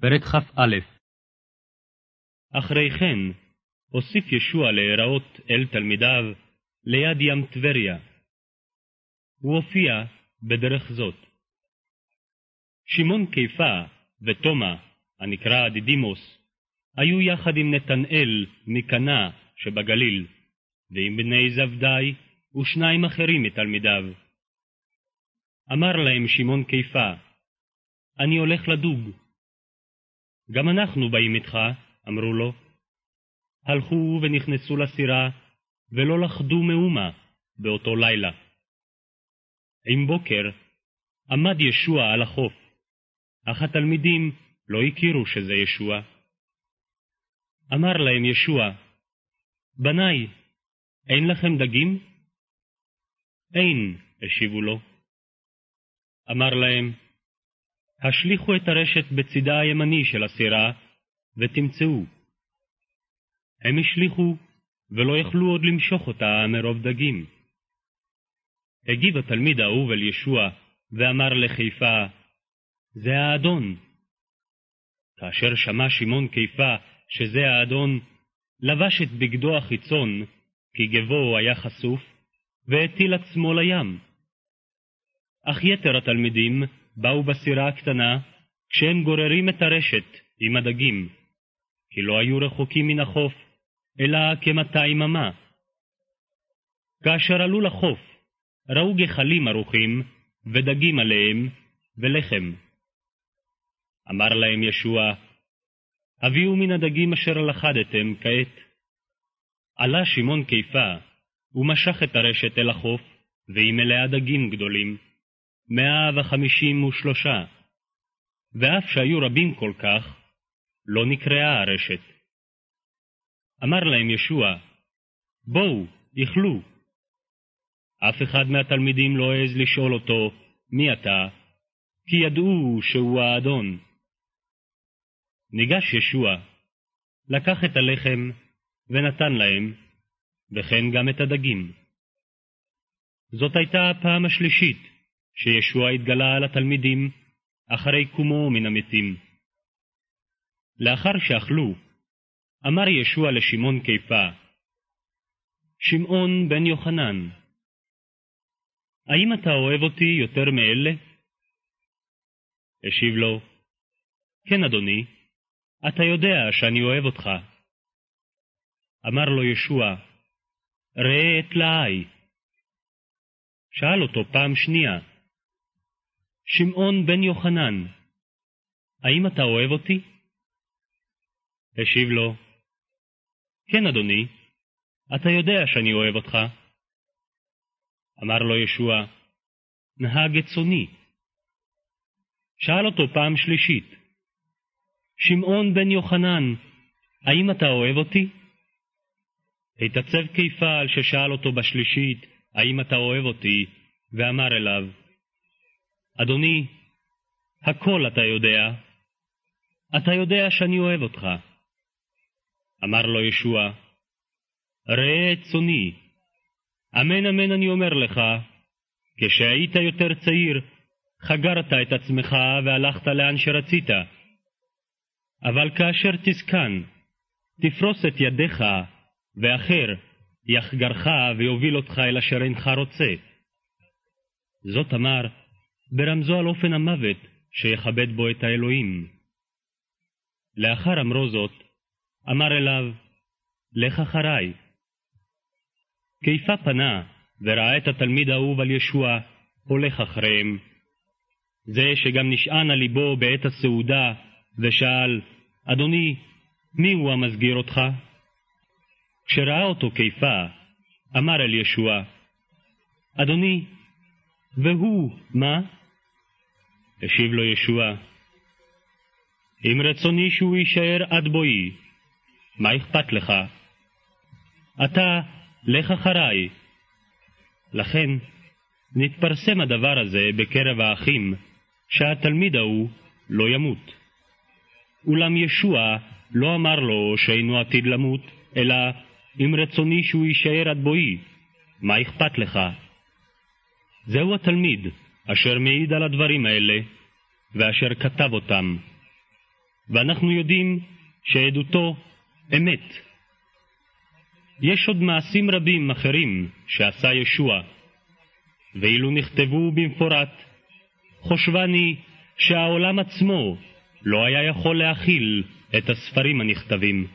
פרק כ"א אחרי כן הוסיף ישוע להיראות אל תלמידיו ליד ים טבריה. הוא הופיע בדרך זאת. שמעון קיפה ותומא, הנקרא דידימוס, היו יחד עם נתנאל מקנה שבגליל, ועם בני זבדי ושניים אחרים מתלמידיו. אמר להם שמעון קיפה, אני הולך לדוג. גם אנחנו באים איתך, אמרו לו. הלכו ונכנסו לסירה, ולא לכדו מאומה באותו לילה. עם בוקר עמד ישוע על החוף, אך התלמידים לא הכירו שזה ישוע. אמר להם ישוע, בניי, אין לכם דגים? אין, השיבו לו. אמר להם, השליכו את הרשת בצידה הימני של הסירה, ותמצאו. הם השליכו, ולא יכלו עוד למשוך אותה מרוב דגים. הגיב התלמיד האהוב אל ישוע, ואמר לחיפה, זה האדון. כאשר שמע שמעון קיפה שזה האדון, לבש את בגדו החיצון, כי גבו היה חשוף, והטיל עצמו לים. אך יתר התלמידים באו בסירה הקטנה, כשהם גוררים את הרשת עם הדגים, כי לא היו רחוקים מן החוף, אלא כמאתיים אמה. כאשר עלו לחוף, ראו גחלים ערוכים, ודגים עליהם, ולחם. אמר להם ישוע, הביאו מן הדגים אשר לכדתם כעת. עלה שמעון קיפה, ומשך את הרשת אל החוף, ועם מלאה דגים גדולים. מאה וחמישים ושלושה, ואף שהיו רבים כל כך, לא נקרעה הרשת. אמר להם ישוע, בואו, איכלו. אף אחד מהתלמידים לא העז לשאול אותו, מי אתה? כי ידעו שהוא האדון. ניגש ישוע, לקח את הלחם ונתן להם, וכן גם את הדגים. זאת הייתה הפעם השלישית שישוע התגלה על התלמידים אחרי קומו מן המתים. לאחר שאכלו, אמר ישוע לשמעון קיפה, שמעון בן יוחנן, האם אתה אוהב אותי יותר מאלה? השיב לו, כן, אדוני, אתה יודע שאני אוהב אותך. אמר לו ישוע, ראה את לעי. שאל אותו פעם שנייה, שמעון בן יוחנן, האם אתה אוהב אותי? השיב לו, כן, אדוני, אתה יודע שאני אוהב אותך. אמר לו ישוע, נהג את צוני. שאל אותו פעם שלישית, שמעון בן יוחנן, האם אתה אוהב אותי? התעצב קיפה על ששאל אותו בשלישית, האם אתה אוהב אותי, ואמר אליו, אדוני, הכל אתה יודע. אתה יודע שאני אוהב אותך. אמר לו ישוע, ראה את צוני. אמן אמן אני אומר לך, כשהיית יותר צעיר, חגרת את עצמך והלכת לאן שרצית. אבל כאשר תזקן, תפרוס את ידיך, ואחר יחגרך ויוביל אותך אל אשר אינך רוצה. זאת אמר, ברמזו על אופן המוות שיכבד בו את האלוהים. לאחר אמרו זאת, אמר אליו, לך אחריי. קיפה פנה וראה את התלמיד האהוב על ישוע הולך אחריהם. זה שגם נשען על ליבו בעת הסעודה ושאל, אדוני, מי הוא המסגיר אותך? כשראה אותו קיפה, אמר אל ישוע, אדוני, והוא מה? השיב לו ישוע, אם רצוני שהוא יישאר עד בואי, מה אכפת לך? אתה, לך אחריי. לכן, נתפרסם הדבר הזה בקרב האחים, שהתלמיד ההוא לא ימות. אולם ישוע לא אמר לו שאינו עתיד למות, אלא אם רצוני שהוא יישאר עד בואי, מה אכפת לך? זהו התלמיד, אשר מעיד על הדברים האלה, ואשר כתב אותם. ואנחנו יודעים שעדותו אמת. יש עוד מעשים רבים אחרים שעשה ישוע, ואילו נכתבו במפורט, חושבני שהעולם עצמו לא היה יכול להכיל את הספרים הנכתבים.